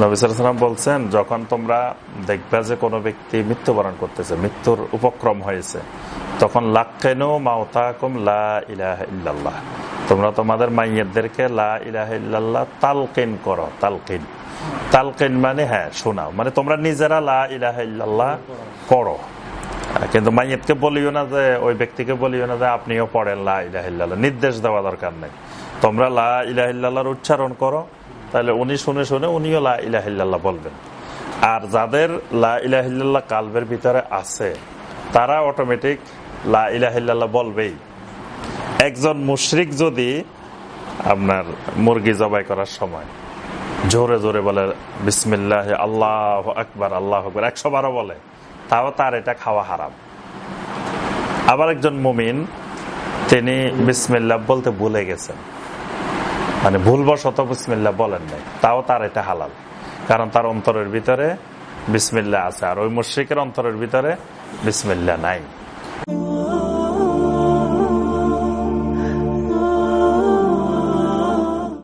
নবিসাম বলছেন, যখন তোমরা দেখবে যে কোনো ব্যক্তি মৃত্যুবরণ করতেছে, মৃত্যুর উপক্রম হয়েছে, তখন লাক্কেনো মাওতাকুম লা ইলাহ ইল্লাল্লাহ। তোমরা তোমাদের মাইয়েরদেরকে লা ইলাহ ইল্লাল্লাহ তালকিন করো, তালকিন। তালকিন মানে হ্যাঁ শোনাও। মানে তোমরা নিজেরা লা ইলাহ ইল্লাল্লাহ পড়ো। কিন্তু মাইয়েতকে বলিও না যে, ওই ব্যক্তিকে বলিও না যে, আপনিও পড়েন লা ইলাহিল্লাহ নির্দেশ দেওয়া দরকার নেই। তোমরা লা ইলাহিল্লাহর উচ্চারণ করো তাহলে উনি শুনে শুনে উনিও লা ইলাহিল্লাহ বলবেন। আর যাদের লা ইলাহিল্লাহ কালবের ভিতরে আছে, তারা অটোমেটিক লা ইলাহিল্লাহ বলবেই। একজন মুশরিক যদি আপনার মুরগি জবাই করার সময় জোরে জোরে বলে, বিসমিল্লাহ, আল্লাহ আকবার, আল্লাহ আকবর, একশো বারো বলে, তাও তার এটা খাওয়া হারাম। আবার একজন মুমিন, তিনি বিসমিল্লা বলতে ভুলে গেছেন। মানে ভুলবশত বিসমিল্লা বলেন নাই। তাও তার এটা হালাল। কারণ তার অন্তরের ভিতরে বিসমিল্লা আছে, আর ওই মুশ্রিকের অন্তরের ভিতরে বিসমিল্লা নাই।